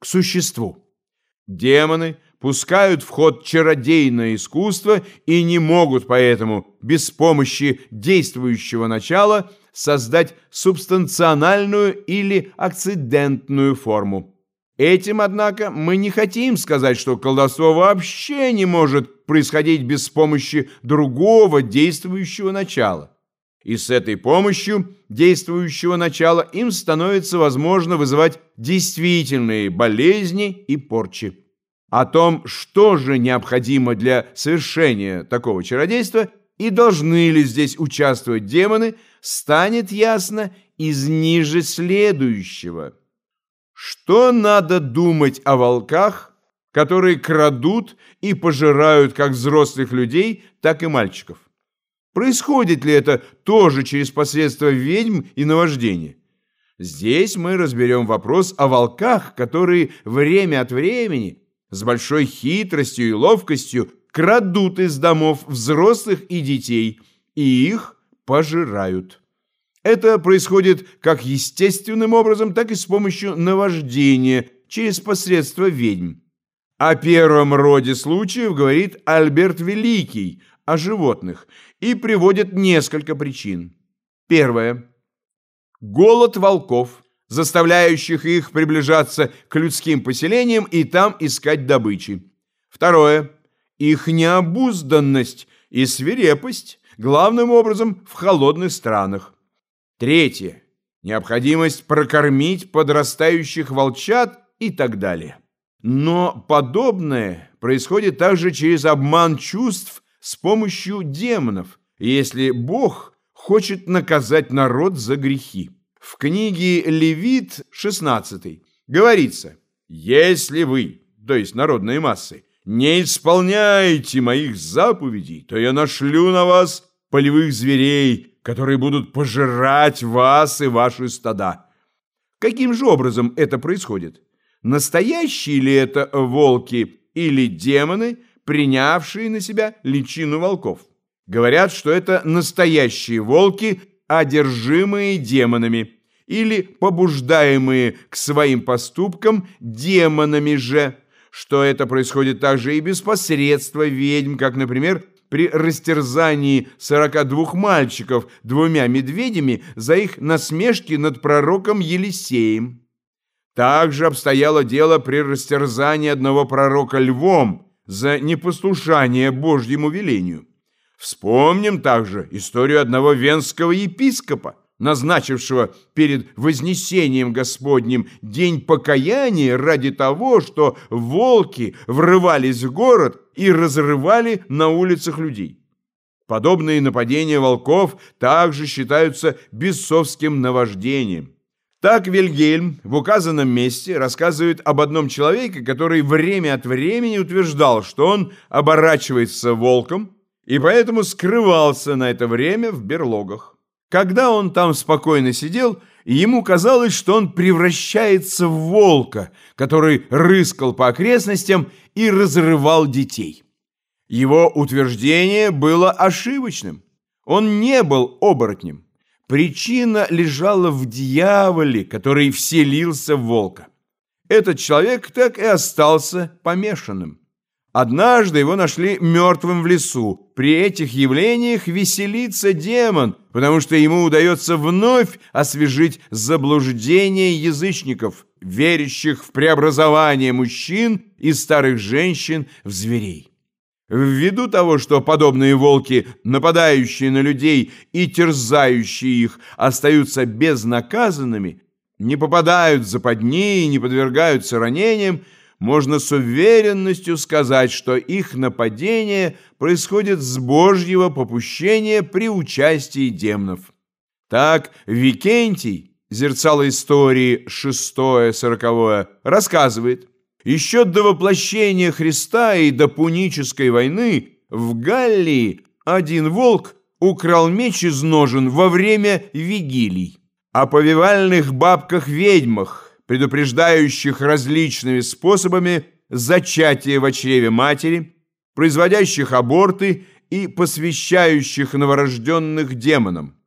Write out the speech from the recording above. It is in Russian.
к существу. Демоны пускают в ход чародейное искусство и не могут поэтому без помощи действующего начала создать субстанциональную или акцидентную форму. Этим, однако, мы не хотим сказать, что колдовство вообще не может происходить без помощи другого действующего начала. И с этой помощью действующего начала им становится возможно вызывать действительные болезни и порчи. О том, что же необходимо для совершения такого чародейства и должны ли здесь участвовать демоны, станет ясно из ниже следующего. Что надо думать о волках, которые крадут и пожирают как взрослых людей, так и мальчиков? Происходит ли это тоже через посредство ведьм и наваждения? Здесь мы разберем вопрос о волках, которые время от времени с большой хитростью и ловкостью крадут из домов взрослых и детей и их пожирают. Это происходит как естественным образом, так и с помощью наваждения через посредство ведьм. О первом роде случаев говорит Альберт Великий о животных и приводит несколько причин. Первое. Голод волков, заставляющих их приближаться к людским поселениям и там искать добычи. Второе. Их необузданность и свирепость, главным образом в холодных странах. Третье. Необходимость прокормить подрастающих волчат и так далее. Но подобное происходит также через обман чувств с помощью демонов, если Бог хочет наказать народ за грехи. В книге Левит 16 говорится, «Если вы, то есть народные массы, не исполняете моих заповедей, то я нашлю на вас полевых зверей, которые будут пожирать вас и ваши стада». Каким же образом это происходит? Настоящие ли это волки или демоны, принявшие на себя личину волков? Говорят, что это настоящие волки, одержимые демонами, или побуждаемые к своим поступкам демонами же, что это происходит также и без посредства ведьм, как, например, при растерзании 42 мальчиков двумя медведями за их насмешки над пророком Елисеем. Также обстояло дело при растерзании одного пророка львом за непослушание Божьему велению. Вспомним также историю одного венского епископа, назначившего перед вознесением Господним день покаяния ради того, что волки врывались в город и разрывали на улицах людей. Подобные нападения волков также считаются бесовским наваждением. Так Вильгельм в указанном месте рассказывает об одном человеке, который время от времени утверждал, что он оборачивается волком и поэтому скрывался на это время в берлогах. Когда он там спокойно сидел, ему казалось, что он превращается в волка, который рыскал по окрестностям и разрывал детей. Его утверждение было ошибочным. Он не был оборотнем. Причина лежала в дьяволе, который вселился в волка. Этот человек так и остался помешанным. Однажды его нашли мертвым в лесу. При этих явлениях веселится демон, потому что ему удается вновь освежить заблуждение язычников, верящих в преобразование мужчин и старых женщин в зверей. Ввиду того, что подобные волки, нападающие на людей и терзающие их, остаются безнаказанными, не попадают в западни и не подвергаются ранениям, можно с уверенностью сказать, что их нападение происходит с Божьего попущения при участии демонов. Так Викентий, зерцало истории 6-40, рассказывает, еще до воплощения Христа и до Пунической войны в Галлии один волк украл меч из ножен во время вигилий. О повивальных бабках-ведьмах, предупреждающих различными способами зачатие в чреве матери, производящих аборты и посвящающих новорожденных демонам.